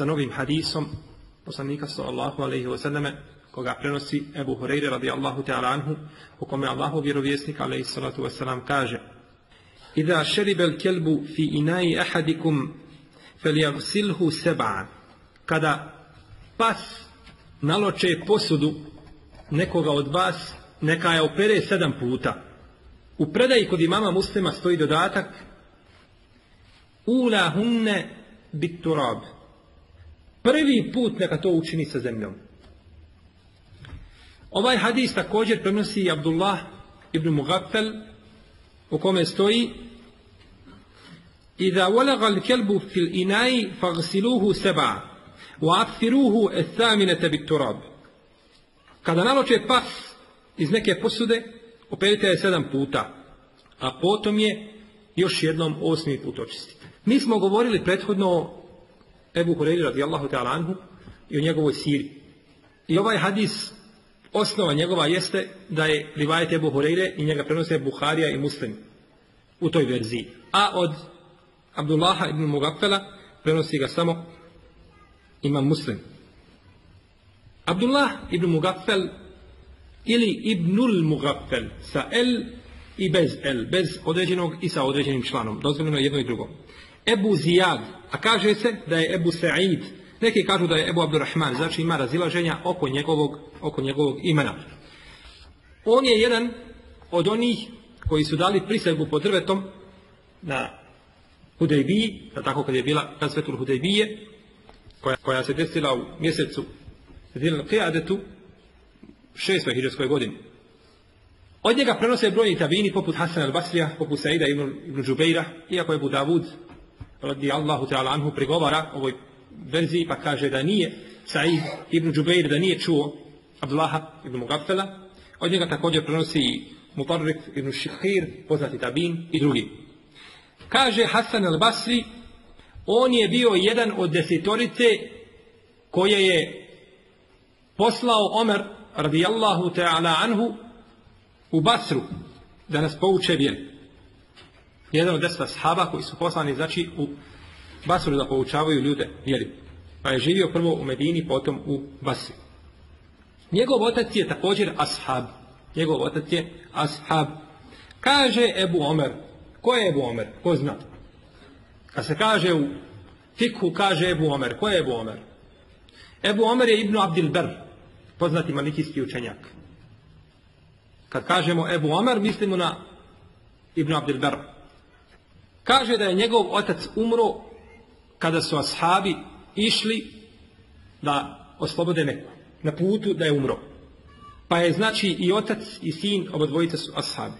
sa novim hadisom poslanika sallallahu alaihi wa sallame, koga prenosi Ebu Hureyre radijallahu ta'ala anhu, u kome Allahu vjerovjesnik alaihi salatu wasalam kaže Iza šeribel kelbu fi inaji ahadikum feljavsilhu seba. Kada pas naloče posudu nekoga od vas, neka je opere sedam puta. U predaji kod imama muslima stoji dodatak Ula hunne bit turab. Prvi put neka to učini sa zemljom. Ovaj hadis također prenosi Abdullah ibn Mugaffel u kome stoji Iza walaga al-kelbu fil inaj fagsiluhu seba wa afiruhu ethaminete bit turab. Kada naloče pas iz neke posude, operite je sedam puta, a potom je još jednom osmi put očistite. Mi smo govorili prethodno Ebu Hureyri radijallahu ta'ala anhu i o njegovoj siri. I ovaj hadis, osnova njegova jeste da je rivajet Ebu Hureyre i njega prenose Buharija i Muslim u toj verziji. A od Abdullaha ibn Mugafela prenosi ga samo imam Muslim. Abdullah ibn Mugafel ili Ibnul Mugafel sa el i bez el, bez određenog i sa određenim članom. Dozvoljeno jedno i drugo. Ebu Zijad, a kaže se da je Ebu Sa'id, neki kažu da je Ebu Abdurrahman, znači ima razilaženja oko njegovog, oko njegovog imena. On je jedan od onih koji su dali prisegu pod drvetom na Hudejbiji, tako kad je bila razvetul Hudejbije, koja, koja se desila u mjesecu Zilal Qiyadetu, šestoj hiđarskoj godini. Od njega prenose brojni tabini poput Hasan al-Basrija, poput Saida ibn, ibn Džubeira, iako je Budavud radi Allahu ta'ala anhu prigovara ovoj verziji pa kaže da nije Said ibn Džubeir da nije čuo Abdullaha ibn Mugafela. Od njega također prenosi Mutarrif ibn Šihir, poznati tabin i drugi. Kaže Hasan al-Basri, on je bio jedan od desetorice koje je poslao Omer radijallahu ta'ala anhu u Basru da nas pouče vjeri. Jedan od deseta sahaba koji su poslani znači u Basru da poučavaju ljude vjeri. Pa je živio prvo u Medini, potom u Basri. Njegov otac je također ashab. Njegov otac je ashab. Kaže Ebu Omer. Ko je Ebu Omer? Ko zna? Kad se kaže u fikhu, kaže Ebu Omer. Ko je Ebu Omer? Ebu Omer je Ibnu Abdil Ber, poznati malikijski učenjak. Kad kažemo Ebu Omer, mislimo na Ibnu Abdil Ber. Kaže da je njegov otac umro kada su ashabi išli da oslobode neku. Na putu da je umro. Pa je znači i otac i sin obodvojica su ashabi.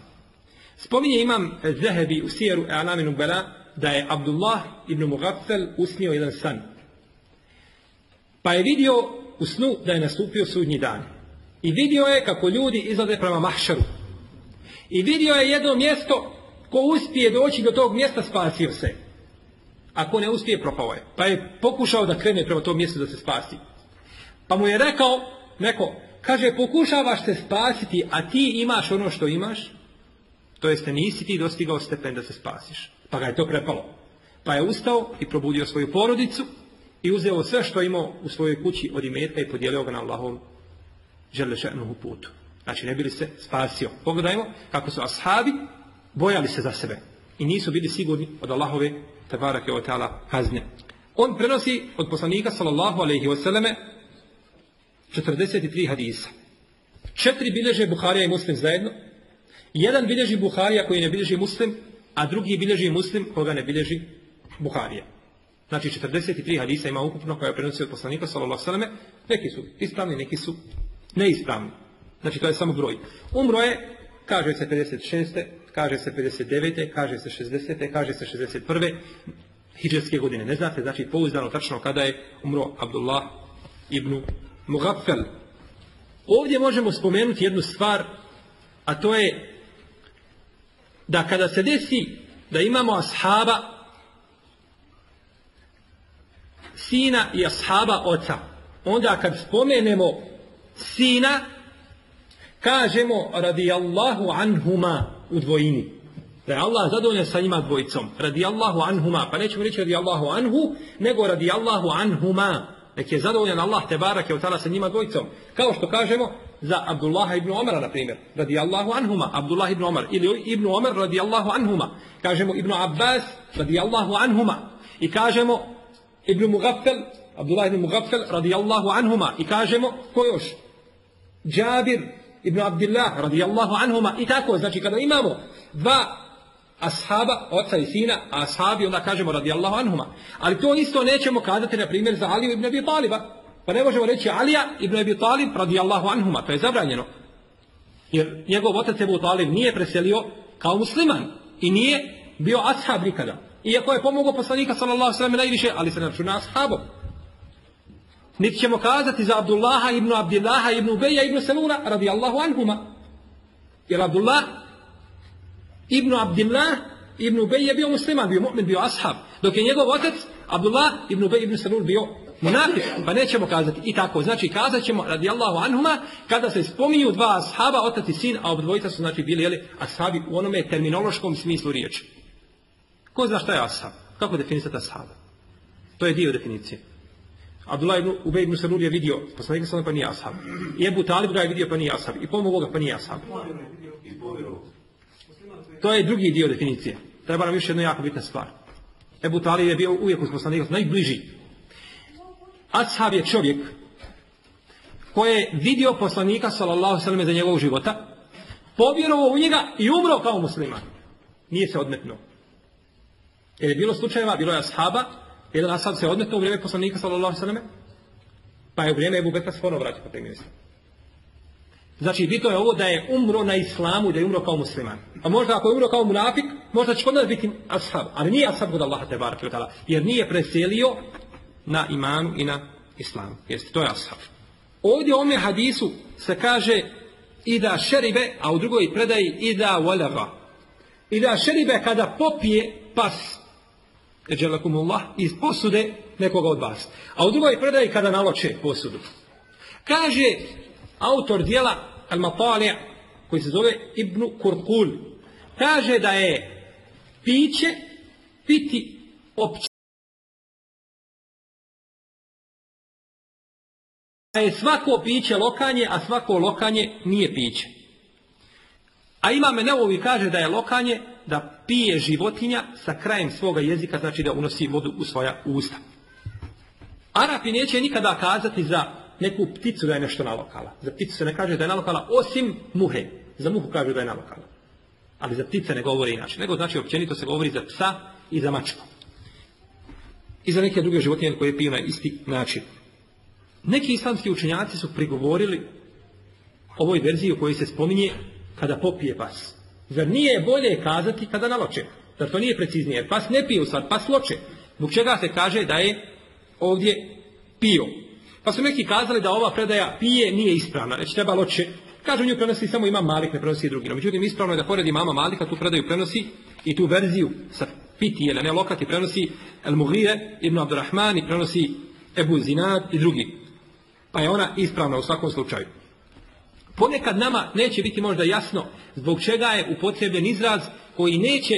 Spominje imam Zehebi u Sijeru E'alaminu Bela da je Abdullah ibn Mughaffel usnio jedan san. Pa je vidio u snu da je nastupio sudnji dan. I vidio je kako ljudi izlaze prema mahšaru. I vidio je jedno mjesto ko uspije doći do tog mjesta spasio se. Ako ne uspije propao je. Pa je pokušao da krene prema tom mjestu da se spasi. Pa mu je rekao neko, Kaže, pokušavaš se spasiti, a ti imaš ono što imaš, to jeste nisi ti dostigao stepen da se spasiš. Pa ga je to prepalo. Pa je ustao i probudio svoju porodicu i uzeo sve što imao u svojoj kući od imetka i podijelio ga na Allahom želešenuhu putu. Znači ne bili se spasio. Pogledajmo kako su ashabi bojali se za sebe i nisu bili sigurni od Allahove tabarake o ta'ala kazne. On prenosi od poslanika sallallahu alaihi wasallame 43 hadisa. Četiri bilježe Buharija i Muslim zajedno. Jedan bilježi Buharija koji ne bilježi Muslim, a drugi bilježi Muslim koga ne bilježi Buharija. Znači 43 hadisa ima ukupno koja je prenosio od poslanika sallallahu alejhi ve Neki su ispravni, neki su neispravni. Znači to je samo broj. Umro je, kaže se 56. kaže se 59. kaže se 60. kaže se 61. hidžetske godine. Ne znate, znači pouzdano tačno kada je umro Abdullah ibn Mughaffal. Ovdje možemo spomenuti jednu stvar, a to je da kada se desi da imamo ashaba sina i ashaba oca. Onda kad spomenemo sina, kažemo radijallahu anhuma u dvojini. Da je Allah zadovoljan sa njima dvojicom. Radijallahu anhuma. Pa nećemo reći radijallahu anhu, nego radijallahu anhuma. Nek je zadovoljan Allah te barak je utala sa njima dvojicom. Kao što kažemo za Abdullaha ibn Omara, na primjer. Radijallahu anhuma. Abdullah ibn Omar. Ili ibn Omar radijallahu anhuma. Kažemo ibn Abbas radijallahu anhuma. I kažemo ibn Mugaffel, Abdullah ibn Mugaffel radijallahu anhuma. I kažemo, ko još? Džabir ibn Abdillah radijallahu anhuma. I tako, znači kada imamo dva ashaba, oca i sina, a ashabi onda kažemo radijallahu anhuma. Ali to isto nećemo kazati, na primjer, za Aliju ibn Abi Taliba. Pa ne možemo reći Alija ibn Abi Talib radijallahu anhuma. To je zabranjeno. Jer njegov otac Ebu Talib nije preselio kao musliman. I nije bio ashab nikada. Iako je pomogao poslanika sallallahu sallam najviše, ali se ne računa ashabom. Niti ćemo kazati za Abdullaha ibn Abdillaha ibn Ubeja ibn Seluna radijallahu anhuma. Jer Abdullah ibn Abdillah ibn Ubej bio musliman, bio mu'min, bio ashab. Dok je njegov otac Abdullah ibn Ubej ibn Selul bio munafik, pa nećemo kazati. I tako, znači kazat ćemo radijallahu anhuma kada se spominju dva ashaba, otac i sin, a obdvojica su znači bili jeli, ashabi u onome terminološkom smislu riječi. Ko zna šta je ashab? Kako definisati ashaba? To je dio definicije. Abdullah ibn Ubej ibn Selul je vidio, poslanik sallam pa nije ashab. I Ebu Talib ga je vidio pa nije ashab. I pomogao ga pa nije ashab. To je drugi dio definicije. Treba nam još jedna jako bitna stvar. Ebu Talib je bio uvijek uz poslanika, najbliži. Ashab je čovjek koji je vidio poslanika sallallahu sallam za njegovog života, povjerovao u njega i umro kao musliman. Nije se odmetnuo. Jer je bilo slučajeva, bilo je ashaba, jedan ashab se odmetnuo u vrijeme poslanika sallallahu sallam, pa je u vrijeme Ebu Bekra se ponovo vratio po ministra. Znači, bitno je ovo da je umro na islamu i da je umro kao musliman. A možda ako je umro kao munafik, možda će kod nas biti ashab. Ali nije ashab kod Allaha te barake Jer nije preselio na imanu i na islamu. Jeste, to je ashab. Ovdje u ome hadisu se kaže i da šeribe, a u drugoj predaji i da volega. I da šeribe kada popije pas, eđelakumullah, iz posude nekoga od vas. A u drugoj predaji kada naloče posudu. Kaže autor dijela Al-Matali' koji se zove Ibn Kurkul kaže da je piće piti opće. Da je svako piće lokanje, a svako lokanje nije piće. A ima me neovi kaže da je lokanje da pije životinja sa krajem svoga jezika, znači da unosi vodu u svoja usta. Arapi neće nikada kazati za neku pticu da je nešto nalokala. Za pticu se ne kaže da je nalokala osim muhe. Za muhu kaže da je nalokala. Ali za ptice ne govori inače. Nego znači općenito se govori za psa i za mačku. I za neke druge životinje koje piju na isti način. Neki islamski učenjaci su prigovorili ovoj verziji u kojoj se spominje kada popije pas. Zar nije bolje kazati kada naloče? Zar to nije preciznije? Jer pas ne pije u stvar, pas loče. Zbog čega se kaže da je ovdje pio. Pa su neki kazali da ova predaja pije nije ispravna, već treba loče. Kažu nju prenosi samo ima Malik, ne prenosi drugi. No, međutim, ispravno je da pored mama Malika tu predaju prenosi i tu verziju sa piti, jer ne lokati prenosi El Mughire, Ibn Abdurrahman i prenosi Ebu Zinad i drugi. Pa je ona ispravna u svakom slučaju. Ponekad nama neće biti možda jasno zbog čega je upotrebljen izraz koji neće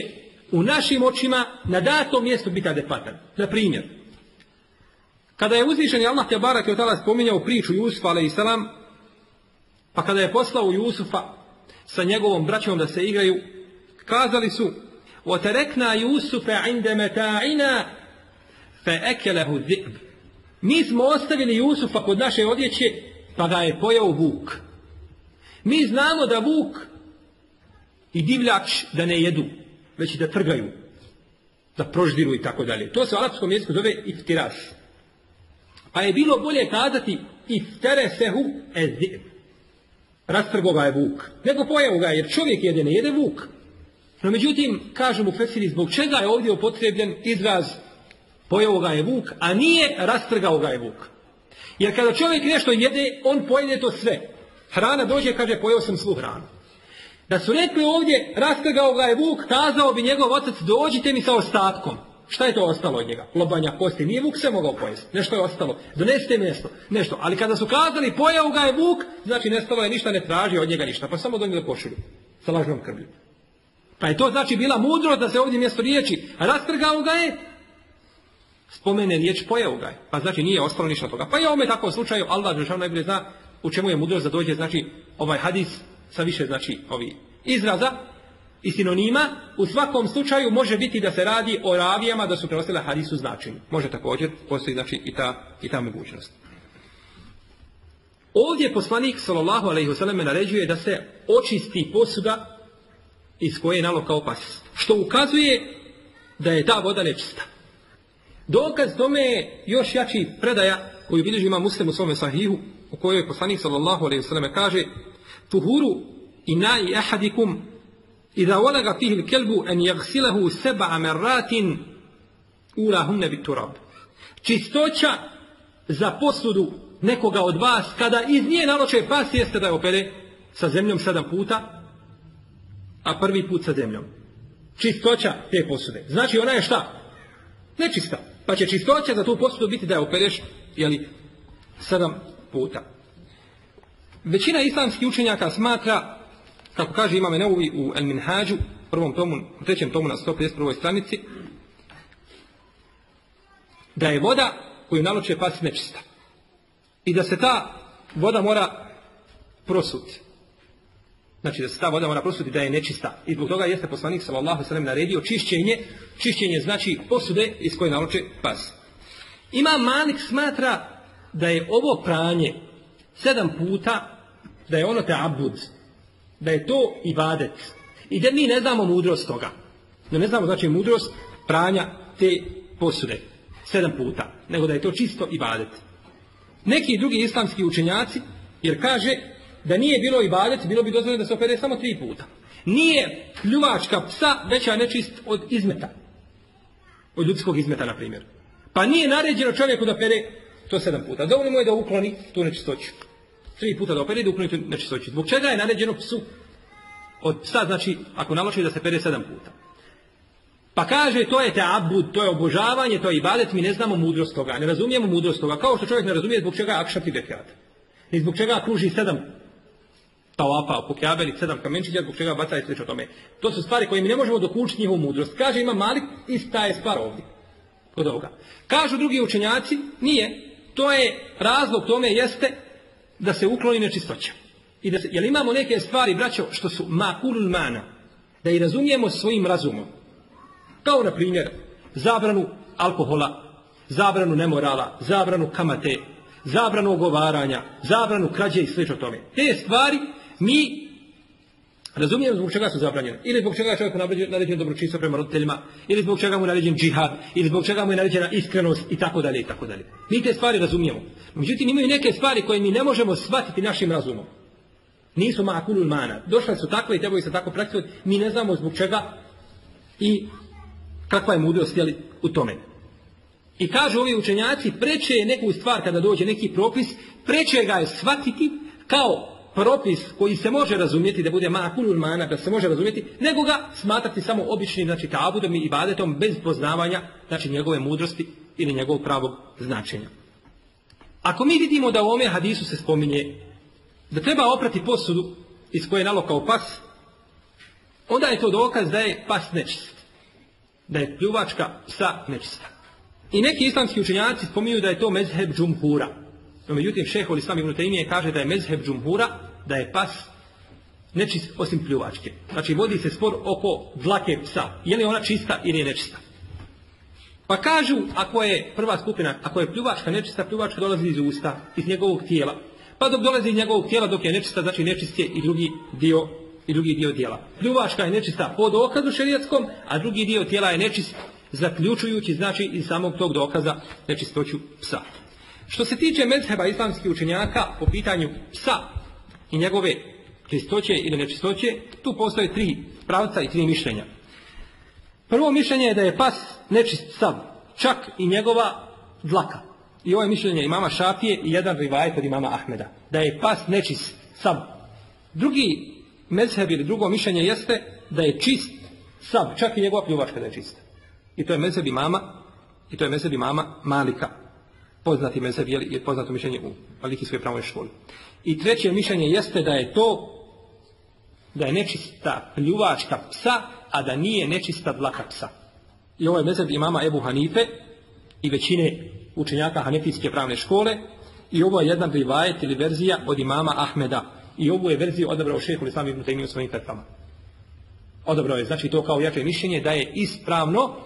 u našim očima na datom mjestu biti adekvatan. Na primjer, kada je uzvišen Allah te barak je tada spominjao priču Jusufa a.s. pa kada je poslao Jusufa sa njegovom braćom da se igraju, kazali su وَتَرَكْنَا يُوسُفَ عِنْدَ مَتَاعِنَا فَأَكَلَهُ الذِّئْبِ Mi smo ostavili Jusufa kod naše odjeće, pa ga je pojao vuk. Mi znamo da vuk i divljač da ne jedu, već da trgaju, da proždiru i tako dalje. To se u arapskom jeziku zove iftiras. Pa je bilo bolje kazati ifteresehu ezib. Rastrgo ga je vuk. Nego pojao ga, jer čovjek jede, ne jede vuk. No međutim, kažem u Fesiri, zbog čega je ovdje upotrebljen izraz pojao ga je vuk, a nije rastrgao ga je vuk. Jer kada čovjek nešto jede, on pojede to sve. Hrana dođe kaže pojeo sam svu hranu. Da su rekli ovdje, rastrgao ga je vuk, kazao bi njegov otac, dođite mi sa ostatkom. Šta je to ostalo od njega? Lobanja kosti. Nije vuk sve mogao pojesti. Nešto je ostalo. Donesite mi nešto. Nešto. Ali kada su kazali pojeo ga je vuk, znači nestalo je ništa, ne traži od njega ništa. Pa samo donijeli pošulju. Sa lažnom krvlju. Pa je to znači bila mudrost da se ovdje mjesto riječi rastrgao ga je, spomene riječ pojeo ga je. Pa znači nije ostalo ništa toga. Pa je ovome takvom slučaju, Allah Žešan najbolje zna u čemu je mudrost da dođe, znači ovaj hadis sa više znači ovi izraza i sinonima, u svakom slučaju može biti da se radi o ravijama da su preostale hadisu značenju. Može također, postoji znači i ta, i ta mogućnost. Ovdje poslanik sallallahu alejhi ve naređuje da se očisti posuda iz koje je nalo kao pas. Što ukazuje da je ta voda nečista. Dokaz tome je još jači predaja koju bilježi ima muslim u svome sahihu u kojoj poslanik sallallahu alejhi ve selleme kaže: "Tuhuru ina'i ahadikum idha walaga fihi al-kalbu an yaghsilahu sab'a marratin ulahunna bit-turab." Čistoća za posudu nekoga od vas kada iz nje naloče pas jeste da je opere sa zemljom sedam puta, a prvi put sa zemljom. Čistoća te posude. Znači ona je šta? Nečista. Pa će čistoća za tu posudu biti da je opereš jeli, sedam puta većina islamskih učenjaka smatra kako kaže imame Neuvi u El Minhađu, prvom tomu, u trećem tomu na 151. stranici, da je voda koju naloče pas nečista. I da se ta voda mora prosuti. Znači da se ta voda mora prosuti da je nečista. I zbog toga jeste poslanik sallallahu sallam naredio čišćenje. Čišćenje znači posude iz koje naloče pas. Ima Malik smatra da je ovo pranje sedam puta da je ono te abud da je to ibadet. I da mi ne znamo mudrost toga. Da ne znamo znači mudrost pranja te posude. Sedam puta. Nego da je to čisto ibadet. Neki drugi islamski učenjaci, jer kaže da nije bilo ibadet, bilo bi dozvoljeno da se opere samo tri puta. Nije pljuvačka psa veća nečist od izmeta. Od ljudskog izmeta, na primjer. Pa nije naređeno čovjeku da pere to sedam puta. Dovoljno mu je da ukloni tu nečistoću tri puta da opere da uklonite nečistoću. Zbog čega je naređeno psu od psa, znači, ako naloči da se pere sedam puta. Pa kaže, to je te abud, to je obožavanje, to je ibadet, mi ne znamo mudrost toga, ne razumijemo mudrost toga, kao što čovjek ne razumije zbog čega akšati dekat. I zbog čega kruži sedam tawapa, po kjabeli, sedam kamenčića, zbog čega baca i slično tome. To su stvari koje mi ne možemo dokučiti njihovu mudrost. Kaže, ima malik, ista je stvar ovdje. Kod ovoga. Kažu drugi učenjaci, nije. To je, razlog tome jeste da se ukloni nečistoća. I da se, jel imamo neke stvari, braćo, što su makulul mana, da i razumijemo svojim razumom. Kao, na primjer, zabranu alkohola, zabranu nemorala, zabranu kamate, zabranu ogovaranja, zabranu krađe i slično tome. Te stvari mi razumijemo zbog čega su zabranjene. Ili zbog čega je čovjeku naređen dobročinstvo prema roditeljima, ili zbog čega mu je naređen džihad, ili zbog čega mu je naređena iskrenost i tako dalje i tako dalje. Mi te stvari razumijemo. Međutim, imaju neke stvari koje mi ne možemo shvatiti našim razumom. Nisu makulul mana. Došle su takve i trebaju se tako praktikovati. Mi ne znamo zbog čega i kakva je mudrost jeli, u tome. I kažu ovi učenjaci, preče je neku stvar kada dođe neki propis, preče ga je shvatiti kao propis koji se može razumjeti da bude makulul mana, da se može razumjeti, nego ga smatrati samo običnim, znači tabudom i ibadetom bez poznavanja, znači njegove mudrosti ili njegovog pravog značenja. Ako mi vidimo da u ome hadisu se spominje da treba oprati posudu iz koje je nalokao pas, onda je to dokaz da je pas nečist. Da je pljuvačka psa nečista. I neki islamski učenjaci spominju da je to mezheb džumhura. No, međutim, šehol islam ibn Taymije kaže da je mezheb džumhura, da je pas nečist osim pljuvačke. Znači, vodi se spor oko dlake psa. Je li ona čista ili je nečista? Pa kažu, ako je prva skupina, ako je pljuvačka nečista, pljuvačka dolazi iz usta, iz njegovog tijela. Pa dok dolazi iz njegovog tijela, dok je nečista, znači nečist je i drugi dio i drugi dio tijela. Pljuvačka je nečista po dokazu šerijetskom, a drugi dio tijela je nečist zaključujući, znači iz samog tog dokaza nečistoću psa. Što se tiče mezheba islamskih učenjaka po pitanju psa i njegove čistoće ili nečistoće, tu postoje tri pravca i tri mišljenja. Prvo mišljenje je da je pas nečist sav, čak i njegova dlaka. I ovo je mišljenje imama Šafije i jedan rivajet od imama Ahmeda. Da je pas nečist sav. Drugi mezheb ili drugo mišljenje jeste da je čist sav, čak i njegova pljuvačka da je čista. I to je mezheb imama, i to je mezheb imama Malika. Poznati mezheb je poznato mišljenje u Maliki svoje pravoj školi. I treće mišljenje jeste da je to da je nečista pljuvačka psa, a da nije nečista dlaka psa. I ovo je mezheb imama Ebu Hanife i većine učenjaka Hanefijske pravne škole i ovo je jedan rivajet ili verzija od imama Ahmeda. I ovu je verziju odabrao šehol Islam ibn Taymi u svojim fetvama. Odabrao je, znači to kao jače mišljenje da je ispravno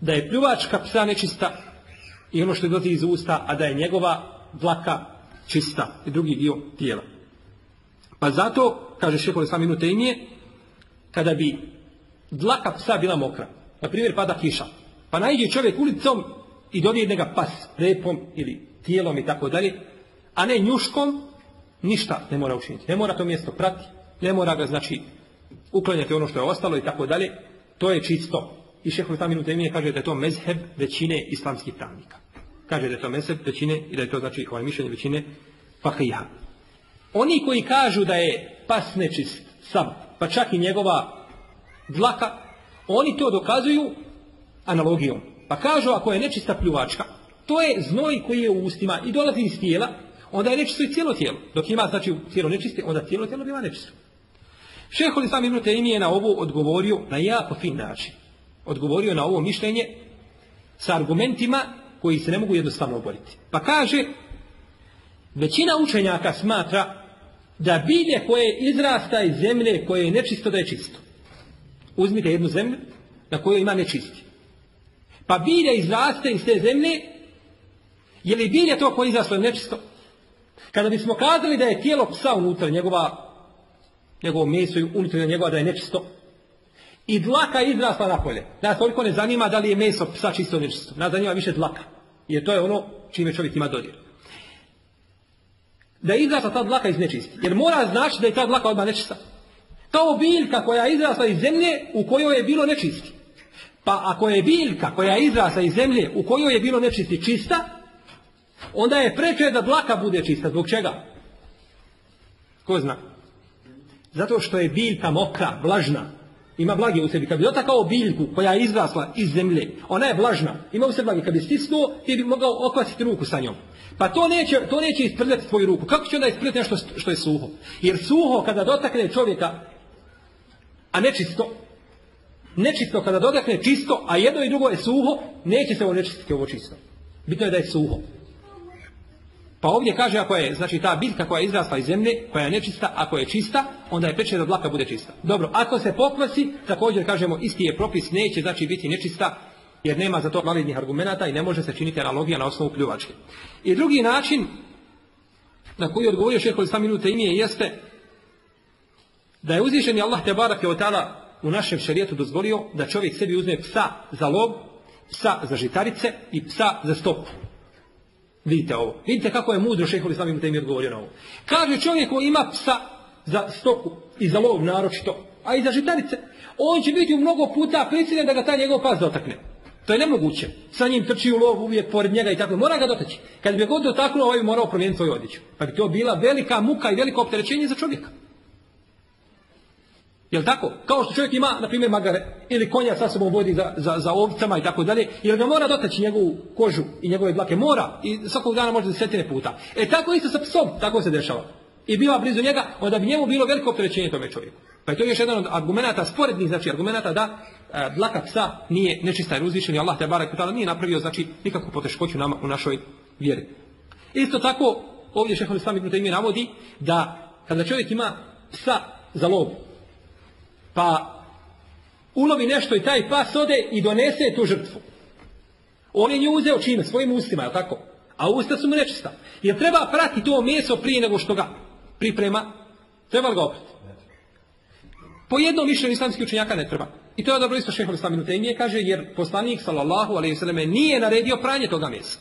da je pljuvačka psa nečista i ono što dozi iz usta, a da je njegova dlaka čista i drugi dio tijela. Pa zato, kaže šehol ibn Taymi, kada bi dlaka psa bila mokra, na primjer pada kiša, pa najde čovjek ulicom i dodirne ga pas repom ili tijelom i tako dalje, a ne njuškom, ništa ne mora učiniti. Ne mora to mjesto prati, ne mora ga znači uklanjati ono što je ostalo i tako dalje. To je čisto. I šehovi tamo temije kaže da je to mezheb većine islamskih pravnika. Kaže da je to mezheb većine i da je to znači ovaj mišljenje većine fahiha. Oni koji kažu da je pas nečist, sam, pa čak i njegova dlaka, oni to dokazuju analogijom. Pa kažu ako je nečista pljuvačka, to je znoj koji je u ustima i dolazi iz tijela, onda je nečisto i cijelo tijelo. Dok ima znači tijelo nečisto, onda cijelo tijelo biva nečisto. Šehol Islam Ibn je na ovo odgovorio na jako fin način. Odgovorio na ovo mišljenje sa argumentima koji se ne mogu jednostavno oboriti. Pa kaže, većina učenjaka smatra da bilje koje izrasta iz zemlje koje je nečisto da je čisto. Uzmite jednu zemlju na kojoj ima nečisti. Pa bilje izraste iz te zemlje, je li bilje to koje izraslo nečisto? Kada bismo kazali da je tijelo psa unutra, njegova, njegovo meso i unutra njegova da je nečisto, i dlaka izrasla napolje. Nas toliko ne zanima da li je meso psa čisto nečisto. Nas zanima više dlaka. Jer to je ono čime čovjek ima dodir. Da je izrasla ta dlaka iz nečisti. Jer mora znači da je ta dlaka odmah nečista. Kao biljka koja je izrasla iz zemlje u kojoj je bilo nečisti. Pa ako je biljka koja je izrasla iz zemlje u kojoj je bilo nečisti čista, onda je preče da dlaka bude čista. Zbog čega? Ko zna? Zato što je biljka mokra, vlažna. Ima blage u sebi. Kad bi dotakao biljku koja je izrasla iz zemlje, ona je vlažna. Ima u sebi blage. Kad bi stisnuo, ti bi mogao okvasiti ruku sa njom. Pa to neće, to neće isprljati tvoju ruku. Kako će onda isprljati nešto što je suho? Jer suho kada dotakne čovjeka, a nečisto, nečisto kada dotakne čisto, a jedno i drugo je suho, neće se ovo nečistiti ovo čisto. Bitno je da je suho. Pa ovdje kaže ako je, znači ta biljka koja je izrasla iz zemlje, koja je nečista, ako je čista, onda je preče da dlaka bude čista. Dobro, ako se pokvasi, također kažemo isti je propis, neće znači biti nečista, jer nema za to validnih argumenata i ne može se činiti analogija na osnovu pljuvačke. I drugi način na koji odgovorio šehol sam minute imije jeste da je uzvišeni Allah te barak je u našem šarijetu dozvolio da čovjek sebi uzme psa za lov, psa za žitarice i psa za stopu. Vidite ovo. Vidite kako je mudro šehol Islam im odgovorio na ovo. Kaže čovjek koji ima psa za stoku i za lov naročito, a i za žitarice, on će biti u mnogo puta prisiljen da ga taj njegov pas dotakne. To je nemoguće. Sa njim trči u lov uvijek pored njega i tako. Mora ga dotaći. Kad bi ga god dotaknuo, ovaj bi morao promijeniti svoju odjeću. Pa bi to bila velika muka i veliko opterećenje za čovjeka. Jel tako? Kao što čovjek ima, na primjer, magare ili konja sa sobom vodi za, za, za ovcama i tako dalje, jer ga mora dotaći njegovu kožu i njegove dlake. Mora i svakog dana može desetine puta. E tako isto sa psom, tako se dešava. i bila blizu njega, onda bi njemu bilo veliko opterećenje tome čovjeku. Pa je to još jedan od argumenata, sporednih znači argumenata da a, dlaka psa nije nečista jer uzvišen Allah te barek nije napravio znači nikakvu poteškoću nama u našoj vjeri. Isto tako ovdje šehovi sami navodi da kada čovjek ima psa za lov, pa ulovi nešto i taj pas ode i donese tu žrtvu. On je nju uzeo čime? Svojim ustima, je tako? A usta su mu nečista. Jer treba prati to meso prije nego što ga priprema? Treba li ga oprati? Po jednom mišljenju islamskih učenjaka ne treba. I to je dobro isto šehol islam kaže jer poslanik sallallahu alejhi ve nije naredio pranje toga mesa.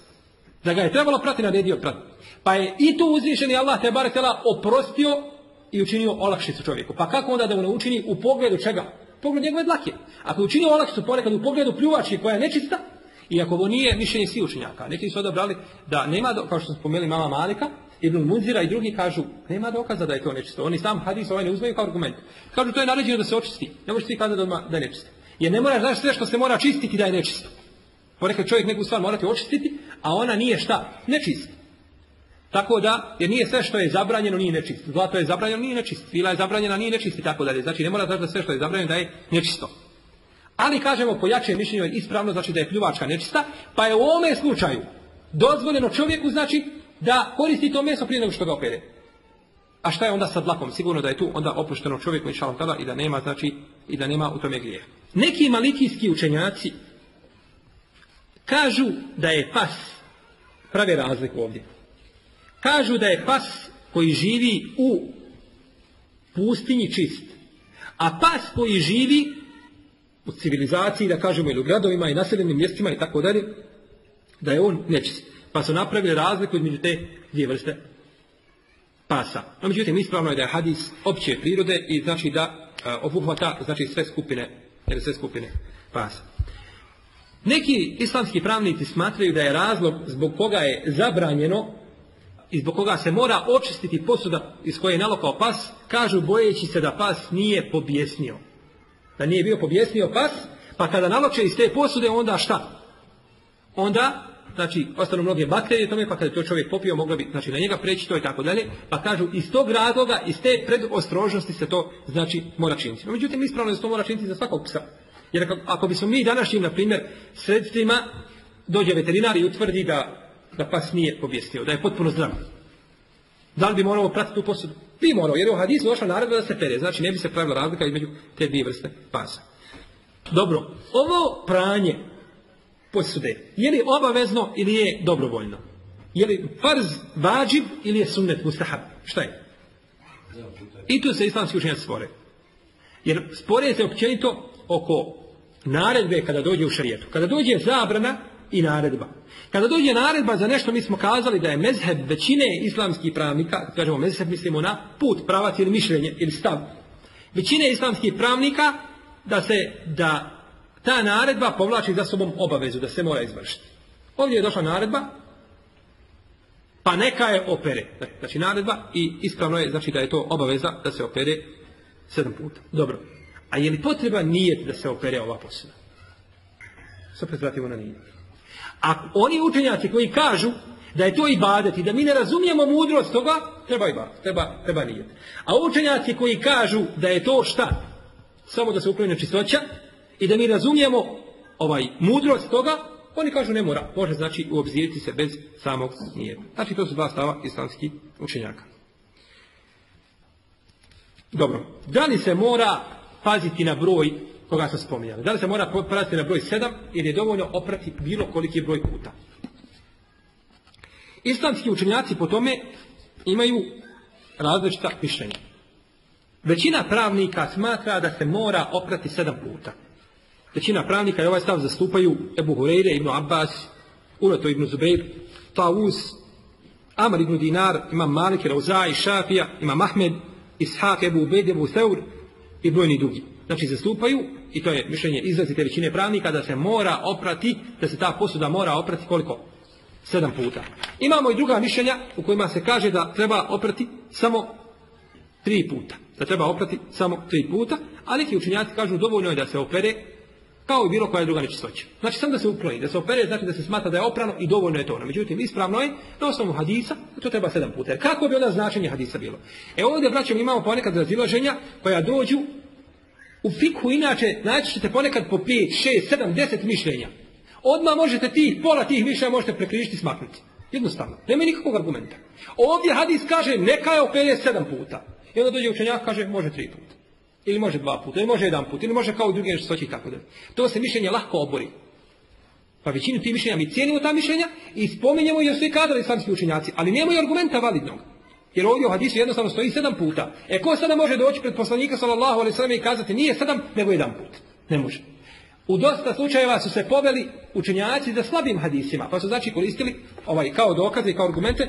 Da ga je trebalo prati naredio prati. Pa je i tu uzvišeni Allah te baretela oprostio i učinio olakšicu čovjeku. Pa kako onda da mu ne učini u pogledu čega? U pogledu njegove dlake. Ako je učinio olakšicu ponekad u pogledu pljuvačke koja je nečista, iako ovo nije mišljenje svih učenjaka. Neki su odabrali da nema, kao što smo spomenuli mama Malika, Ibn Munzira i drugi kažu, nema dokaza da je to nečisto. Oni sam hadis ovaj ne uzmeju kao argument. Kažu, to je naređeno da se očisti. Ne možeš ti kazati da, da je nečisto. Jer ne moraš znaš sve što se mora čistiti da je nečisto. Ponekad čovjek neku stvar morati očistiti, a ona nije šta? Nečista. Tako da, jer nije sve što je zabranjeno nije nečisto. Zlato je zabranjeno nije nečisto. Vila je zabranjena nije nečisto tako dalje. Znači ne mora znači da sve što je zabranjeno da je nečisto. Ali kažemo po jačem mišljenju je ispravno znači da je pljuvačka nečista, pa je u ovome slučaju dozvoljeno čovjeku znači da koristi to meso prije nego što ga opere. A šta je onda sa dlakom? Sigurno da je tu onda opušteno čovjeku i tada i da nema znači i da nema u tome grije. Neki malikijski učenjaci kažu da je pas prave razliku ovdje. Kažu da je pas koji živi u pustinji čist. A pas koji živi u civilizaciji, da kažemo, ili u gradovima i naseljenim mjestima i tako dalje, da je on nečist. Pa su napravili razliku između te dvije vrste pasa. No, međutim, ispravno je da je hadis opće prirode i znači da obuhvata znači sve skupine, jer sve skupine pasa. Neki islamski pravnici smatraju da je razlog zbog koga je zabranjeno i zbog koga se mora očistiti posuda iz koje je nalokao pas, kažu bojeći se da pas nije pobjesnio. Da nije bio pobjesnio pas, pa kada naloče iz te posude, onda šta? Onda, znači, ostanu mnoge bakterije tome, pa kada to čovjek popio, moglo bi, znači, na njega preći to i tako dalje, pa kažu, iz tog razloga, iz te predostrožnosti se to, znači, mora činiti. No, međutim, ispravno je to mora činiti za svakog psa. Jer ako, ako bismo mi današnjim, na primjer, sredstvima, dođe veterinar i utvrdi da da pas nije pobjesnio, da je potpuno zdrav. Da li bi morao pratiti tu posudu? Bi morao, jer je u hadisu došla naredba da se pere. Znači ne bi se pravila razlika između te dvije vrste pasa. Dobro, ovo pranje posude, je li obavezno ili je dobrovoljno? Je li farz vađib ili je sunnet mustahab? Šta je? I tu se islamski učenjaci spore. Jer spore se općenito oko naredbe kada dođe u šarijetu. Kada dođe zabrana i naredba. Kada dođe naredba za nešto, mi smo kazali da je mezheb većine islamskih pravnika, kažemo mezheb mislimo na put, pravac ili mišljenje ili stav, većine islamskih pravnika da se, da ta naredba povlači za sobom obavezu, da se mora izvršiti. Ovdje je došla naredba, pa neka je opere. Znači naredba i ispravno je, znači da je to obaveza da se opere sedam puta. Dobro. A je li potreba nijet da se opere ova posuda? Sve vratimo na nijet. A oni učenjaci koji kažu da je to i da mi ne razumijemo mudrost toga, treba ibadet, treba, treba nijet. A učenjaci koji kažu da je to šta? Samo da se ukloni čistoća i da mi razumijemo ovaj mudrost toga, oni kažu ne mora. Može znači uobziriti se bez samog nijeta. Znači to su dva stava islamskih učenjaka. Dobro. Da li se mora paziti na broj koga smo spominjali. Da li se mora pratiti na broj sedam ili je dovoljno oprati bilo koliki broj puta. Islamski učenjaci po tome imaju različita mišljenja. Većina pravnika smatra da se mora oprati sedam puta. Većina pravnika i ovaj stav zastupaju Ebu Hureyre, Ibn Abbas, Urato Ibn Zubeir, Taus, Amar Ibn Dinar, Imam Malik, Rauzaj, Šafija, Imam Mahmed, Ishaq, Ebu Ubed, Ebu Theur i brojni drugi. Znači zastupaju, i to je mišljenje izrazite većine pravnika, da se mora oprati, da se ta posuda mora oprati koliko? Sedam puta. Imamo i druga mišljenja u kojima se kaže da treba oprati samo tri puta. Da treba oprati samo tri puta, ali neki učenjaci kažu dovoljno je da se opere kao i bilo koja druga nečistoća. Znači samo da se ukloni, da se opere, znači da se smatra da je oprano i dovoljno je to. No, međutim, ispravno je na osnovu hadisa, to treba sedam puta. Kako bi onda značenje hadisa bilo? E ovdje, braćom, imamo ponekad razilaženja koja dođu u fikhu, inače, naći ćete ponekad po 5, 6, 7, 10 mišljenja. Odmah možete tih, pola tih mišljenja možete prekrižiti i smaknuti. Jednostavno. Nema nikakvog argumenta. Ovdje hadis kaže neka je opere sedam puta. I onda dođe učenjak kaže može tri puta. Ili može dva puta, ili može jedan put, ili može kao u drugim što i tako da. To se mišljenje lahko obori. Pa većinu tih mišljenja mi cijenimo ta mišljenja i spominjemo jer su i kadali islamski učenjaci, ali nemaju argumenta validnog. Jer ovdje u hadisu jednostavno stoji sedam puta. E ko sada može doći pred poslanika sallallahu alaihi sallam i kazati nije sedam, nego jedan put. Ne može. U dosta slučajeva su se poveli učenjaci za slabim hadisima, pa su znači koristili ovaj kao dokaze i kao argumente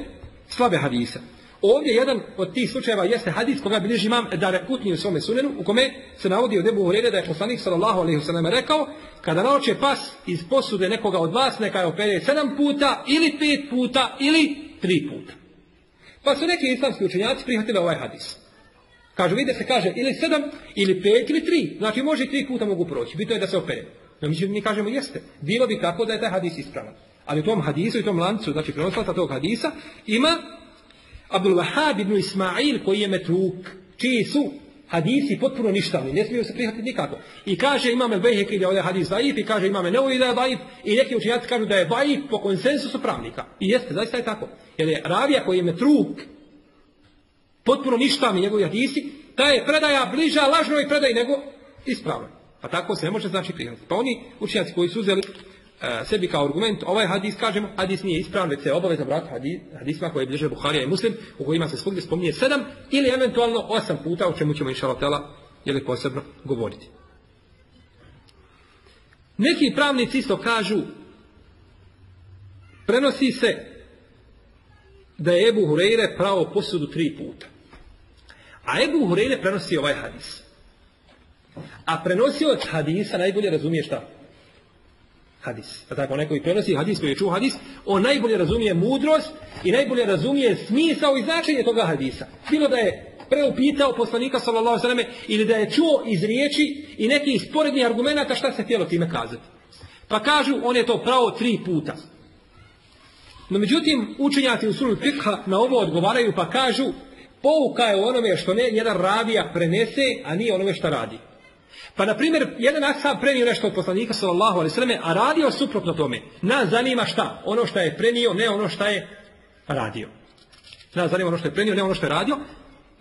slabe hadise. Ovdje jedan od tih slučajeva jeste hadis koga bilježi imam da Kutni u svome sunenu, u kome se navodi od Ebu Hurere da je poslanik sallallahu alaihi wasallam rekao, kada naoče pas iz posude nekoga od vas, neka je opere sedam puta, ili pet puta, ili tri puta. Pa su neki islamski učenjaci prihvatili ovaj hadis. Kažu, vidite se kaže ili sedam, ili pet, ili tri. Znači može tri puta mogu proći. Bito je da se opere. No mi, mi kažemo jeste. Bilo bi tako da je taj hadis ispravan. Ali u tom hadisu i tom lancu, znači prenoslaca tog hadisa, ima Abdul Wahab ibn Ismail koji je metruk, čiji su hadisi potpuno ništavni, ne smiju se prihvatiti nikako. I kaže imame Bejheki da je ovaj hadis daif i kaže imame Neovi da je daif i neki učinjaci kažu da je daif po konsensusu pravnika. I jeste, zaista je tako. Jer je ravija koji je metruk, potpuno ništavni njegovi hadisi, ta je predaja bliža lažnoj predaji nego ispravnoj. Pa tako se ne može znači prihvatiti. Pa oni učinjaci koji su uzeli sebi kao argument, ovaj hadis, kažemo, hadis nije ispravan, već se obaveza brata hadis, hadisma koje bliže Buharija i Muslim, u kojima se svugdje spominje sedam ili eventualno osam puta, o čemu ćemo inša tela ili posebno govoriti. Neki pravnici isto kažu, prenosi se da je Ebu Hureyre pravo posudu tri puta. A Ebu Hureyre prenosi ovaj hadis. A prenosio od hadisa najbolje razumije šta? Hadis. Pa tako, neko i prenosi hadis koji je čuo hadis, on najbolje razumije mudrost i najbolje razumije smisao i značenje toga hadisa. Bilo da je preupitao poslanika sallallahu sallam ili da je čuo iz riječi i nekih sporednih argumenata šta se htjelo time kazati. Pa kažu, on je to pravo tri puta. No međutim, učenjaci u sunu fikha na ovo odgovaraju pa kažu, pouka je onome što ne jedan ravija prenese, a nije onome što radi. Pa, na primjer, jedan ashab prenio nešto od poslanika, sallallahu alaihi sallam, a radio suprotno tome. Nas zanima šta? Ono što je prenio, ne ono što je radio. Nas zanima ono što je prenio, ne ono što je radio.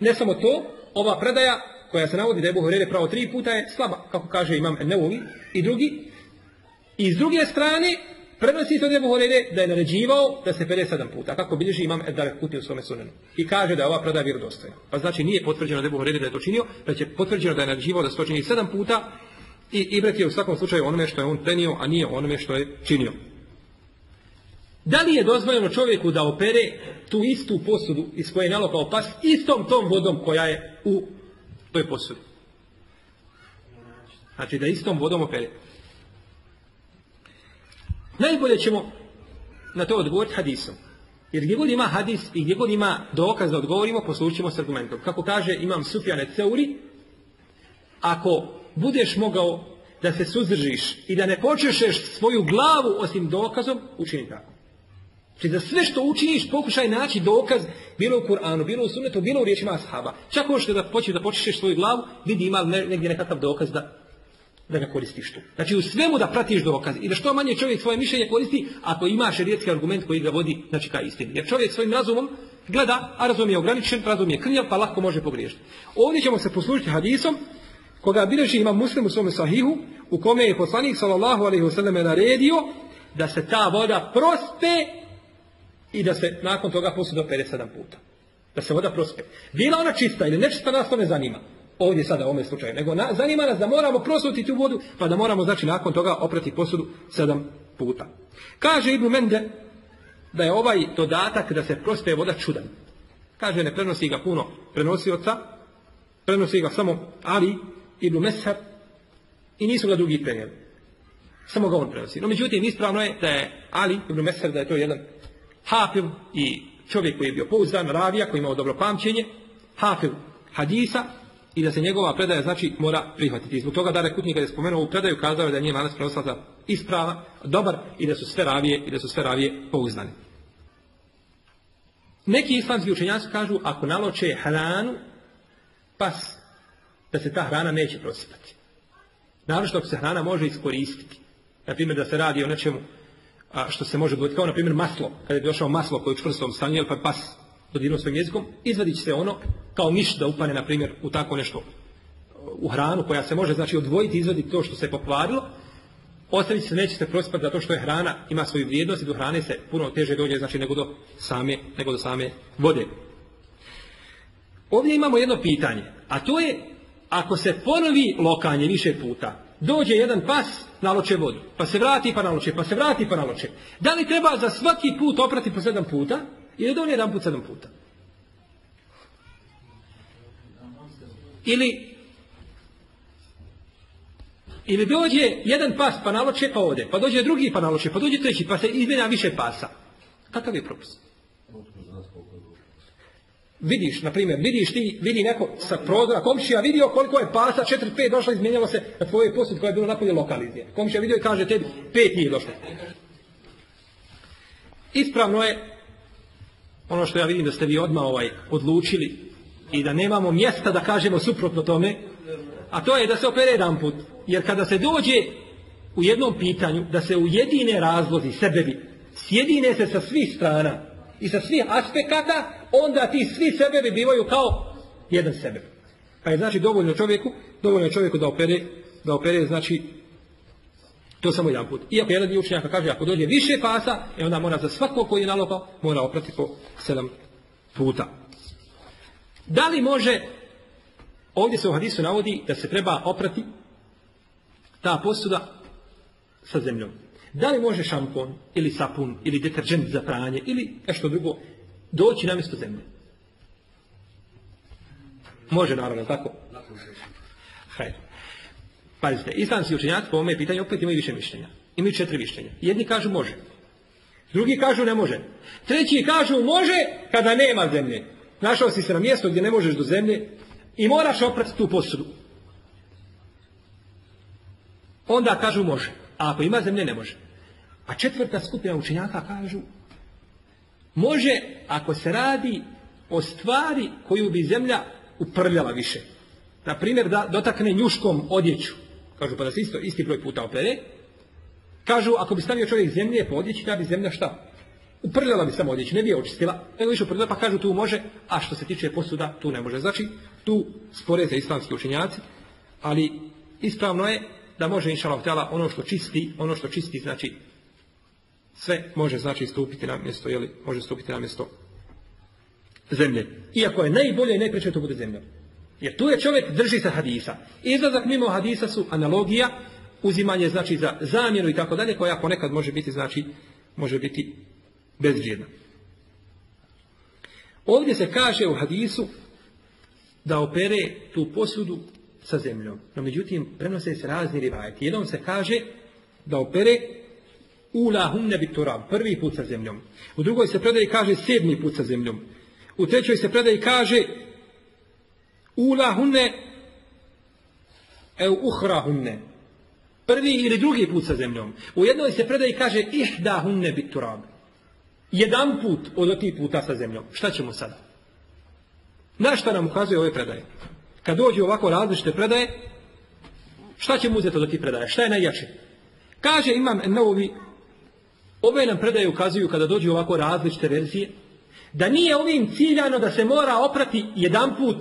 Ne samo to, ova predaja koja se navodi da je Buhurere pravo tri puta je slaba, kako kaže imam Neuvi i drugi. I s druge strane, Prenosi se od Ebu da je naređivao da se pere sedam puta, kako bilježi imam Edar Kuti u svome sunenu. I kaže da je ova predaja vjerodostojna. Pa znači nije potvrđeno da Ebu Horede da je to činio, već je potvrđeno da je naređivao da se to čini sedam puta i Ibret je u svakom slučaju onome što je on prenio, a nije onome što je činio. Da li je dozvoljeno čovjeku da opere tu istu posudu iz koje je nalopao pas istom tom vodom koja je u toj posudi? Znači da istom vodom opere. Najbolje ćemo na to odgovoriti hadisom. Jer gdje god ima hadis i gdje god ima dokaz da odgovorimo, poslušćemo s argumentom. Kako kaže imam Sufjane Ceuri, ako budeš mogao da se suzdržiš i da ne počešeš svoju glavu osim dokazom, učini tako. Znači za sve što učiniš pokušaj naći dokaz bilo u Kur'anu, bilo u sunnetu, bilo u riječima ashaba. Čak možete da počneš da počešeš svoju glavu, vidi ima negdje nekakav dokaz da da ga koristiš tu. Znači u svemu da pratiš dokaz i da što manje čovjek svoje mišljenje koristi ako ima šerijetski argument koji ga vodi znači ka istini. Jer čovjek svojim razumom gleda, a razum je ograničen, razum je krnjav, pa lako može pogriješiti. Ovdje ćemo se poslužiti hadisom koga bilježi ima muslim u svome sahihu, u kome je poslanik sallallahu alaihi wasallam naredio da se ta voda prospe i da se nakon toga do 57 puta. Da se voda prospe. Bila ona čista ili nečista nas to ne zanima ovdje sada u ovome slučaju, nego na, zanima nas da moramo prosuti tu vodu, pa da moramo znači nakon toga oprati posudu sedam puta. Kaže Ibn Mende da je ovaj dodatak da se prospe voda čudan. Kaže ne prenosi ga puno prenosioca, prenosi ga samo Ali Ibn Meshar i nisu ga drugi prenijeli. Samo ga on prenosi. No međutim, ispravno je da je Ali Ibn Meshar, da je to jedan hafil i čovjek koji je bio pouzdan, ravija, koji imao dobro pamćenje, hafil hadisa, i da se njegova predaja znači mora prihvatiti. I zbog toga Dare Kutnik kada je spomenuo ovu predaju kazao da nije lanas prenoslaca isprava, dobar i da su sve ravije i da su sve ravije pouzdane. Neki islamski učenjaci kažu ako naloče hranu pas da se ta hrana neće prosipati. Naravno ako se hrana može iskoristiti. Na primjer da se radi o nečemu a, što se može dogoditi, kao na primjer maslo. Kada je došao maslo koje je u čvrstom stanju, pa pas dodirnuo svojim jezikom, izvadit će se ono kao miš da upane, na primjer, u tako nešto u hranu koja se može znači odvojiti, izvaditi to što se pokvarilo, ostaviti se neće se prosipati zato što je hrana ima svoju vrijednost i do hrane se puno teže dođe znači nego do same, nego do same vode. Ovdje imamo jedno pitanje, a to je ako se ponovi lokanje više puta, dođe jedan pas, naloče vodu, pa se vrati pa naloče, pa se vrati pa naloče. Da li treba za svaki put oprati po sedam puta ili dovoljno jedan put sedam puta? Ili ili dođe jedan pas pa naloče pa ode, pa dođe drugi pa naloče, pa dođe treći pa se izmjena više pasa. Kakav je propust? Vidiš, na primjer, vidiš ti, vidi neko sa prozora, komšija vidio koliko je pasa, četiri, pet došlo, izmijenjalo se na tvojoj posud koja je bilo napolje lokalizije. Komšija vidio i kaže tebi, pet nije došlo. Ispravno je ono što ja vidim da ste vi odmah ovaj odlučili i da nemamo mjesta da kažemo suprotno tome, a to je da se opere jedan put. Jer kada se dođe u jednom pitanju, da se ujedine razlozi, sebevi, sjedine se sa svih strana i sa svih aspekata, onda ti svi sebevi bivaju kao jedan sebe. Pa je znači dovoljno čovjeku, dovoljno čovjeku da opere, da opere znači to samo jedan put. Iako jedan dio učenjaka kaže, ako dođe više pasa, e onda mora za svakog koji je nalopao, mora oprati po sedam puta. Da li može, ovdje se u hadisu navodi da se treba oprati ta posuda sa zemljom. Da li može šampon ili sapun ili deterđent za pranje ili nešto drugo doći na mjesto zemlje? Može naravno, tako? Hajde. Pazite, islamski učenjaci po ovome pitanju opet imaju više mišljenja. Imaju četiri mišljenja. Jedni kažu može. Drugi kažu ne može. Treći kažu može kada nema zemlje. Našao si se na mjesto gdje ne možeš do zemlje i moraš oprati tu posudu. Onda kažu može. A ako ima zemlje ne može. A četvrta skupina učenjaka kažu može ako se radi o stvari koju bi zemlja uprljala više. Na primjer da dotakne njuškom odjeću. Kažu pa da se isto, isti broj puta opere. Kažu ako bi stavio čovjek zemlje po odjeći da bi zemlja šta? Uprljala bi samo odjeću, ne bi je očistila. Nego više uprljala pa kažu tu može, a što se tiče posuda tu ne može. Znači tu spore se islamski učenjaci, ali ispravno je da može inšalav ono što čisti, ono što čisti znači sve može znači stupiti na mjesto, jeli, može stupiti na mjesto zemlje. Iako je najbolje i najpreće to bude zemlja. Jer tu je čovjek drži se hadisa. Izlazak mimo hadisa su analogija, uzimanje znači za zamjeru i tako dalje, koja ponekad može biti znači, može biti bezvrijedna. Ovdje se kaže u hadisu da opere tu posudu sa zemljom. No međutim, prenose se razni rivajeti. Jednom se kaže da opere ula humne biturab, prvi put sa zemljom. U drugoj se predaji kaže sedmi put sa zemljom. U trećoj se predaji kaže ula hunne eu uhra hunne. Prvi ili drugi put sa zemljom. U jednoj se predaji kaže ihda hunne biturab. Jedan put od tih puta sa zemljom. Šta ćemo sada? Na šta nam ukazuje ove predaje? Kad dođe ovako različite predaje, šta ćemo uzeti od tih predaje? Šta je najjače? Kaže imam Novi, ove nam predaje ukazuju kada dođu ovako različite verzije, da nije ovim ciljano da se mora oprati jedan put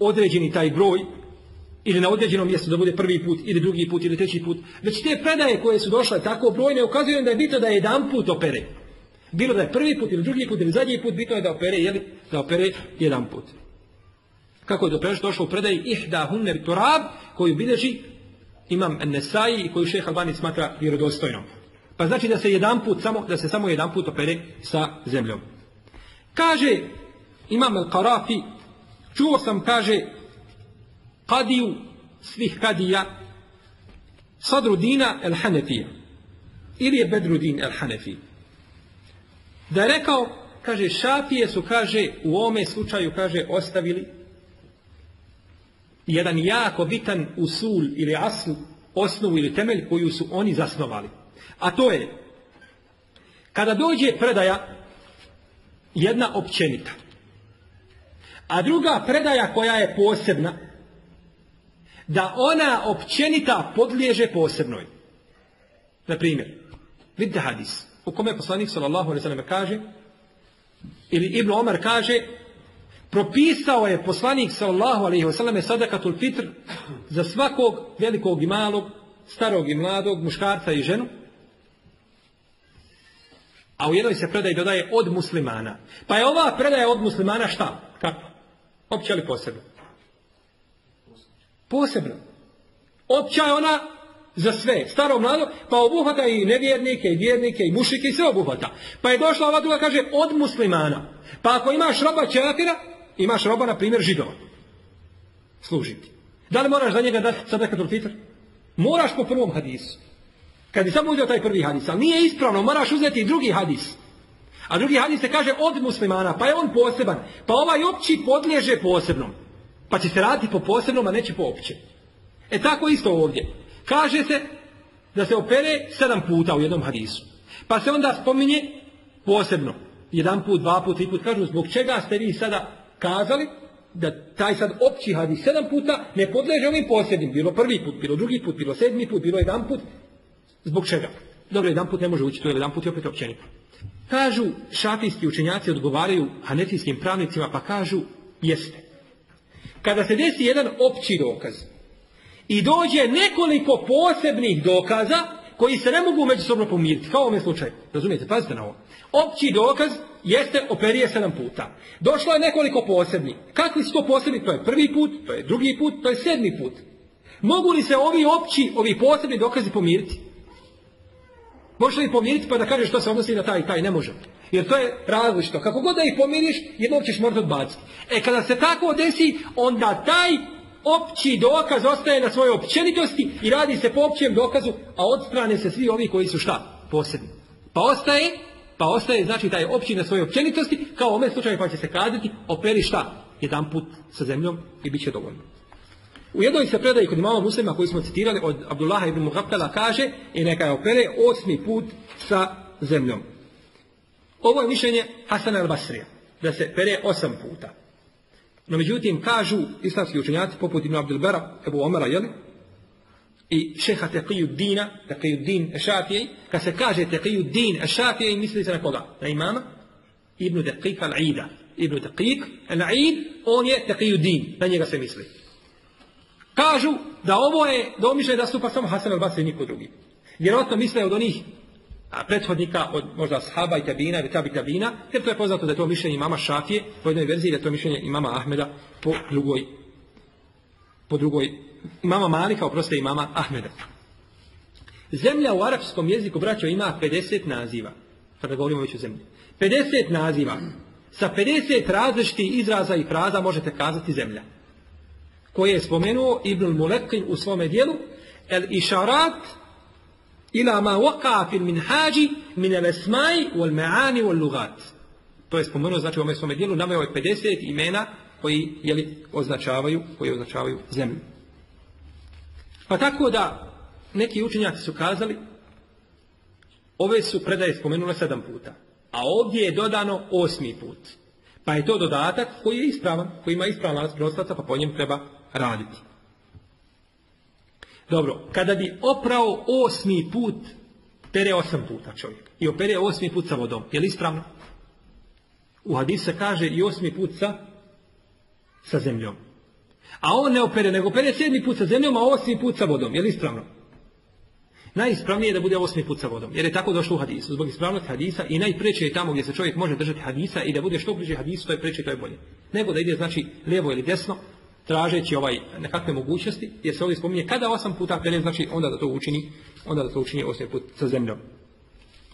određeni taj broj, ili na određenom mjestu da bude prvi put, ili drugi put, ili treći put, već te predaje koje su došle tako brojne ukazuju da je bitno da je jedan put opere. Bilo da je prvi put ili drugi put ili zadnji put, bitno je da opere, jeli, da opere jedan put. Kako je do došlo u predaji ihda hunner turab, koju bilježi imam Nesai i koju šeha Albani smatra vjerodostojnom. Pa znači da se jedan put, samo, da se samo jedan put opere sa zemljom. Kaže imam Al-Karafi, čuo sam, kaže, kadiju svih kadija, Sadrudina El-Hanefija. Ili je Bedrudin El-Hanefi. Da je rekao, kaže, šafije su, kaže, u ovome slučaju, kaže, ostavili jedan jako bitan usul ili asl, osnovu ili temelj koju su oni zasnovali. A to je, kada dođe predaja jedna općenita, a druga predaja koja je posebna, da ona općenita podliježe posebnoj. Na primjer, vidite hadis u kome poslanik sallallahu alejhi ve kaže ili Ibn Omar kaže propisao je poslanik sallallahu alejhi ve selleme sadakatul fitr za svakog velikog i malog, starog i mladog, muškarca i ženu. A u jednoj se predaji dodaje od muslimana. Pa je ova predaja od muslimana šta? Kako? Opća li posebno? Posebno. Opća je ona za sve, staro mlado, pa obuhvata i nevjernike, i vjernike, i mušike, i sve obuhvata. Pa je došla ova druga, kaže, od muslimana. Pa ako imaš roba čafira, imaš roba, na primjer, židova. Služiti. Da li moraš za njega dati sadakatul fitr? Moraš po prvom hadisu. Kad bi samo uzeo taj prvi hadis, ali nije ispravno, moraš uzeti drugi hadis. A drugi hadis se kaže od muslimana, pa je on poseban. Pa ovaj opći podliježe posebnom. Pa će se raditi po posebnom, a neće po opće. E tako isto ovdje. Kaže se da se opere sedam puta u jednom hadisu. Pa se onda spominje posebno. Jedan put, dva put, tri put. Kažu zbog čega ste vi sada kazali da taj sad opći hadis sedam puta ne podleže ovim posebnim. Bilo prvi put, bilo drugi put, bilo sedmi put, bilo jedan put. Zbog čega? Dobro, jedan put ne može ući, to je jedan put i opet općenito. Kažu, šafijski učenjaci odgovaraju hanefijskim pravnicima, pa kažu, jeste. Kada se desi jedan opći dokaz i dođe nekoliko posebnih dokaza koji se ne mogu međusobno pomiriti, kao u ovom slučaju. Razumijete, pazite na ovo. Opći dokaz jeste operije sedam puta. Došlo je nekoliko posebnih. Kakvi su to posebni? To je prvi put, to je drugi put, to je sedmi put. Mogu li se ovi opći, ovi posebni dokazi pomiriti? Može li pomiriti pa da kažeš što se odnosi na taj i taj? Ne može. Jer to je različito. Kako god da ih pomiriš, jednog ćeš morati odbaciti. E kada se tako desi, onda taj opći dokaz ostaje na svojoj općenitosti i radi se po općem dokazu, a odstrane se svi ovi koji su šta? Posebni. Pa ostaje, pa ostaje znači taj opći na svojoj općenitosti, kao u ovom slučaju pa će se kazati, operi šta? Jedan put sa zemljom i bit će dovoljno. U jednoj se predaji kod imama muslima koji smo citirali od Abdullaha ibn Muhabbala kaže i neka je opere osmi put sa zemljom. Ovo je mišljenje Hasan al-Basrija, da se pere osam puta. No međutim, kažu islamski učenjaci, poput Ibn Abdelbera, Ebu Omara, jeli? I šeha Teqiyuddina, Teqiyuddin Ešafijej, kad se kaže Teqiyuddin Ešafijej, misli se na koga? Na imama? Ibn Teqik al-Ida. Ibn Teqik al-Id, on je Teqiyuddin, na njega se misli. Kažu da ovo je domišljaj da stupa samo Hasan al-Basri niko drugi. Vjerojatno misle od onih a prethodnika od možda sahaba i tabina ili tabi tabina, jer to je poznato da je to mišljenje imama Šafije, po jednoj verziji da je to mišljenje imama Ahmeda po drugoj, po drugoj, imama Malika, oproste imama Ahmeda. Zemlja u arapskom jeziku, braćo, ima 50 naziva. Kada govorimo već o zemlji. 50 naziva. Sa 50 različitih izraza i fraza možete kazati zemlja. Koje je spomenuo Ibn Mulekin u svome dijelu, el išarat ila ma waqa'a fil minhaji min al-asma'i wal ma'ani wal lughat. To je spomenuo znači u ovom svome dijelu naveo je 50 imena koji je li označavaju, koji označavaju zemlju. Pa tako da neki učenjaci su kazali ove su predaje spomenule sedam puta, a ovdje je dodano osmi put. Pa je to dodatak koji je ispravan, koji ima ispravan lanac pa po njem treba raditi. Dobro, kada bi oprao osmi put, pere osam puta čovjek. I opere osmi put sa vodom. Je li ispravno? U hadisu se kaže i osmi put sa, sa zemljom. A on ne opere, nego opere sedmi put sa zemljom, a osmi put sa vodom. Je li ispravno? Najispravnije je da bude osmi put sa vodom, jer je tako došlo u hadisu. Zbog ispravnosti hadisa i najpreće je tamo gdje se čovjek može držati hadisa i da bude što bliže hadisu, to je preče, to je bolje. Nego da ide znači lijevo ili desno, tražeći ovaj nekakve mogućnosti, jer se ovdje spominje kada osam puta pere, znači onda da to učini, onda da to učini osam put sa zemljom.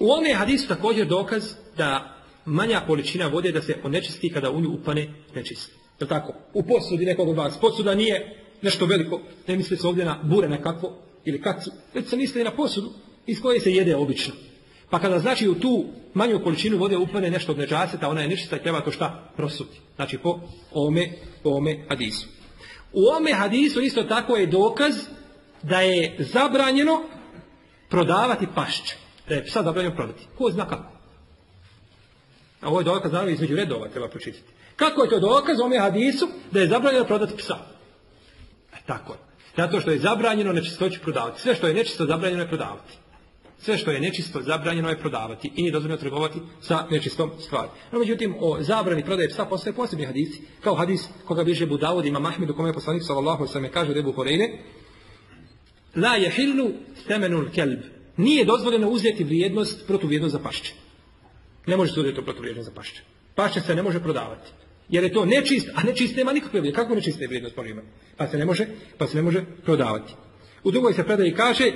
U ovome je hadisu također dokaz da manja količina vode da se onečisti kada u nju upane nečisti. Je tako? U posudi nekog od vas. Posuda nije nešto veliko, ne misli se ovdje na bure nekakvo ili kacu, već se misli na posudu iz koje se jede obično. Pa kada znači u tu manju količinu vode upane nešto od neđaseta, ona je nečista i treba to šta prosuti. Znači po ome, po ome hadisu. U ome hadisu isto tako je dokaz da je zabranjeno prodavati pašće. Da je psa zabranjeno prodati. Ko zna kako? A ovo je dokaz naravno između redova treba pročitati. Kako je to dokaz u ome hadisu da je zabranjeno prodati psa? E, tako je. Zato što je zabranjeno nečistoću prodavati. Sve što je nečisto zabranjeno je prodavati. Sve što je nečisto zabranjeno je prodavati i nije dozvoljeno trgovati sa nečistom stvari. No međutim o zabrani prodaje psa postoje posebni hadisi, kao hadis koga biže Budavod ima Mahmed u kome je poslanik sallallahu sallam kaže Rebu Horeine La jehilnu temenul kelb. Nije dozvoljeno uzeti vrijednost, protuvrijednost za pašće. Ne može se uzeti protuvrijednost za pašće. Pašće se ne može prodavati. Jer je to nečist, a nečist nema nikakve vrijednosti. Kako nečiste vrijednost imati? Pa se ne može, pa se ne može prodavati. U drugoj se predaji kaže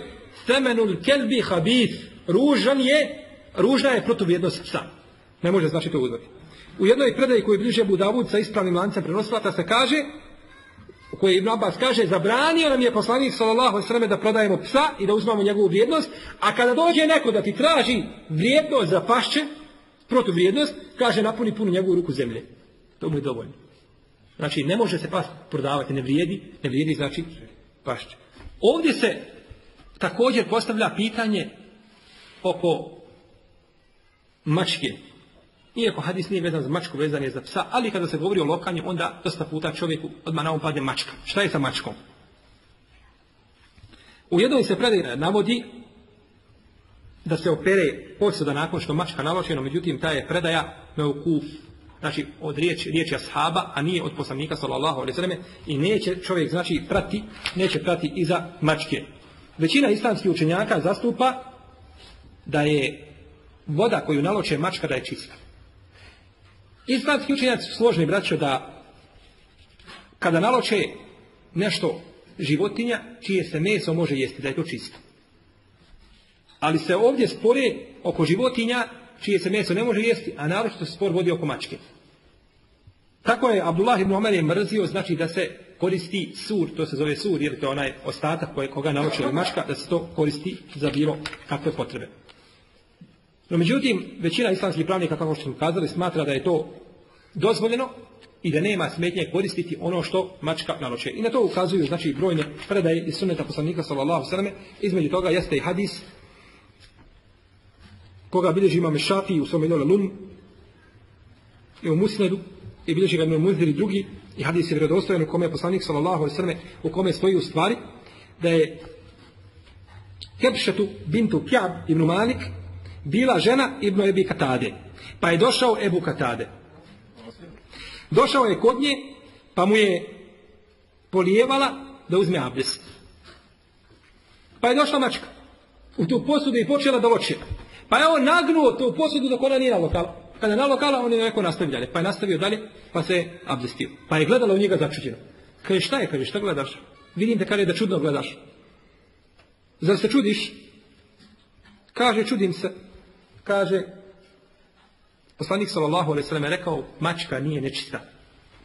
Semenul kelbi habith. Ružan je, ružna je protuvrijednost psa. Ne može znači to uzeti. U jednoj predaji koju bliže Budavud sa ispravnim lancem prenosilaca se kaže kojoj Ibn Abbas kaže zabranio nam je poslanik sallallahu alejhi da prodajemo psa i da uzmamo njegovu vrijednost, a kada dođe neko da ti traži vrijednost za pašće, protuvrijednost, kaže napuni punu njegovu ruku zemlje. To mu je dovoljno. Znači, ne može se pas prodavati, ne vrijedi, ne vrijedi, znači, pašće. Ovdje se također postavlja pitanje oko mačke. Iako hadis nije vezan za mačku, vezan je za psa, ali kada se govori o lokanju, onda dosta puta čovjeku odmah na padne mačka. Šta je sa mačkom? U jednoj se predaj navodi da se opere posuda nakon što mačka naločena, međutim ta je predaja meukuf, znači od riječi, riječi ashaba, a nije od poslanika sallallahu alaihi sallam, i neće čovjek znači prati, neće prati iza mačke. Većina islamskih učenjaka zastupa da je voda koju naloče mačka da je čista. Islamski učenjaci su složni braćo da kada naloče nešto životinja čije se meso može jesti, da je to čisto. Ali se ovdje spore oko životinja čije se meso ne može jesti, a naročito se spor vodi oko mačke. Tako je Abdullah ibn Omer je mrzio, znači da se koristi sur, to se zove sur, jer to je onaj ostatak koje, koga naučila mačka, da se to koristi za bilo kakve potrebe. No međutim, većina islamskih pravnika, kako što smo kazali, smatra da je to dozvoljeno i da nema smetnje koristiti ono što mačka naloče. I na to ukazuju znači brojne predaje iz sunneta poslanika sallallahu sallam. Između toga jeste i hadis koga bilježi imame Šafi u svom jednole lun i u Musnedu i bilježi ga imam Muzdiri drugi i hadis je vjerodostojan u kome je poslanik sallallahu sallam u kome stoji u stvari da je Kebšetu bintu Kjab ibn Malik bila žena Ibnu Ebi Katade. Pa je došao Ebu Katade. Došao je kod nje, pa mu je polijevala da uzme abdest. Pa je došla mačka u tu posudu i počela da loče. Pa je on nagnuo tu posudu dok ona nije nalokala. Kada je nalokala, on je neko nastavio dalje. Pa je nastavio dalje, pa se je abdestio. Pa je gledala u njega začuđeno. Kaže, šta je? Kaže, šta gledaš? Vidim te kada je da čudno gledaš. Zar se čudiš? Kaže, čudim se kaže poslanik sallallahu alejhi ve rekao mačka nije nečista.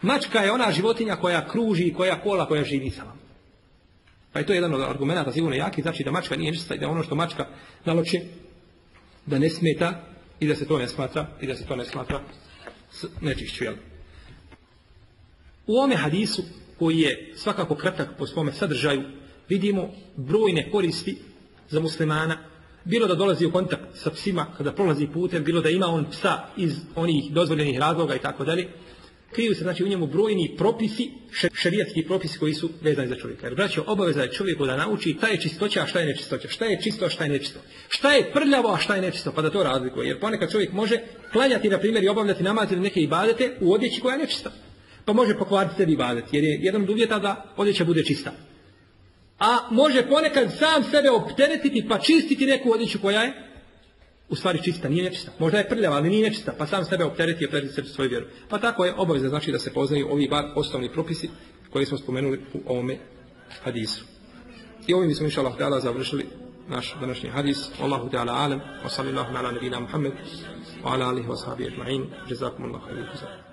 Mačka je ona životinja koja kruži, koja kola, koja živi sa vama. Pa je to jedan od argumenta sigurno jaki, znači da mačka nije nečista i da ono što mačka naloči da ne smeta i da se to ne smatra i da se to ne smatra nečišću, jel? U ome hadisu, koji je svakako kratak po svome sadržaju, vidimo brojne koristi za muslimana bilo da dolazi u kontakt sa psima kada prolazi putem, bilo da ima on psa iz onih dozvoljenih razloga i tako dalje, kriju se znači u njemu brojni propisi, šerijatski propisi koji su vezani za čovjeka. Jer braćo, obaveza je čovjeku da nauči šta je čistoća, a šta je nečistoća, šta je čisto, a šta je nečisto. Šta je prljavo, a šta je nečisto, pa da to razlikuje. Jer ponekad čovjek može klanjati, na primjer, i obavljati namaz ili neke ibadete u odjeći koja je nečista. Pa može pokvariti sebi ibadet, jer je jedan od uvjeta da odjeća bude čista a može ponekad sam sebe opteretiti pa čistiti neku odjeću koja je u stvari čista, nije nečista. Možda je prljava, ali nije nečista, pa sam sebe optereti i optereti sebi svoju vjeru. Pa tako je obaveza znači da se poznaju ovi bar osnovni propisi koji smo spomenuli u ovome hadisu. I ovim smo inša Allah završili naš današnji hadis. Allahu ta'ala alam, wa sallallahu ala nabina Muhammed, wa ala alihi wa sahbihi ajma'in. Jazakumullahu khairu.